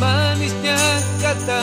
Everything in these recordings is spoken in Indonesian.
manisnya kata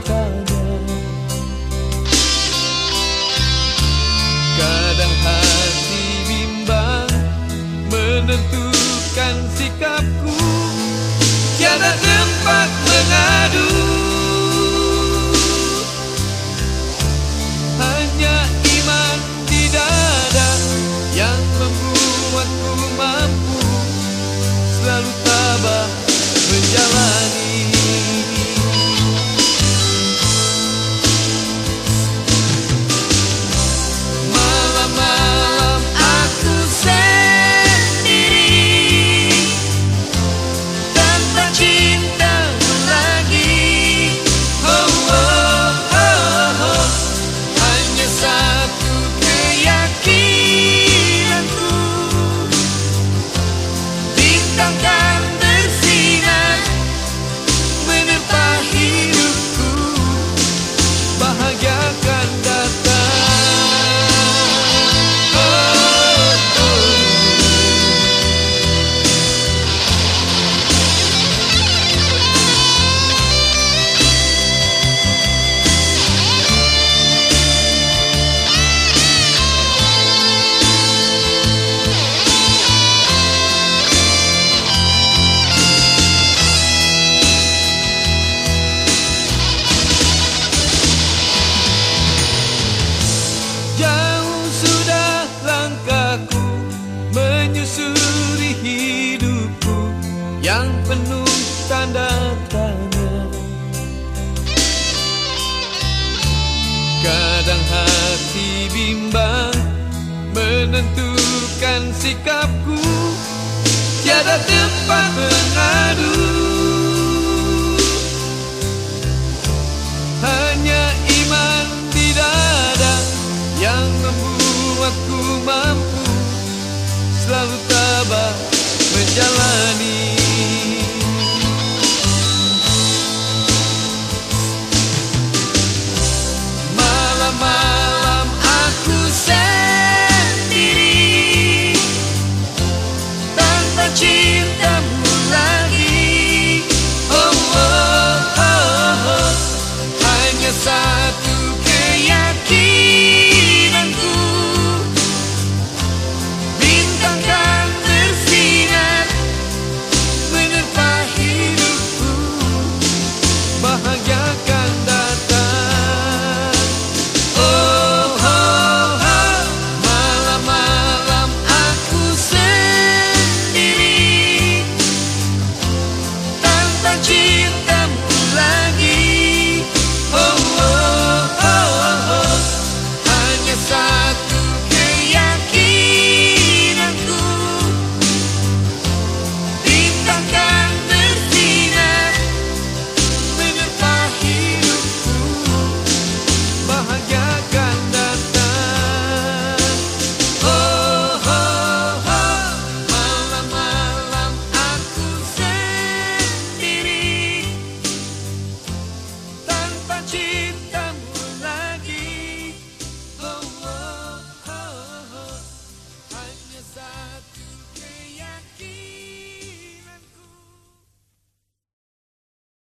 menentukan sikapku, yang penuh tanda tanya. Kadang hati bimbang menentukan sikapku, tiada tempat mengadu. Hanya iman di dada yang membuatku mampu selalu tabah menjalani.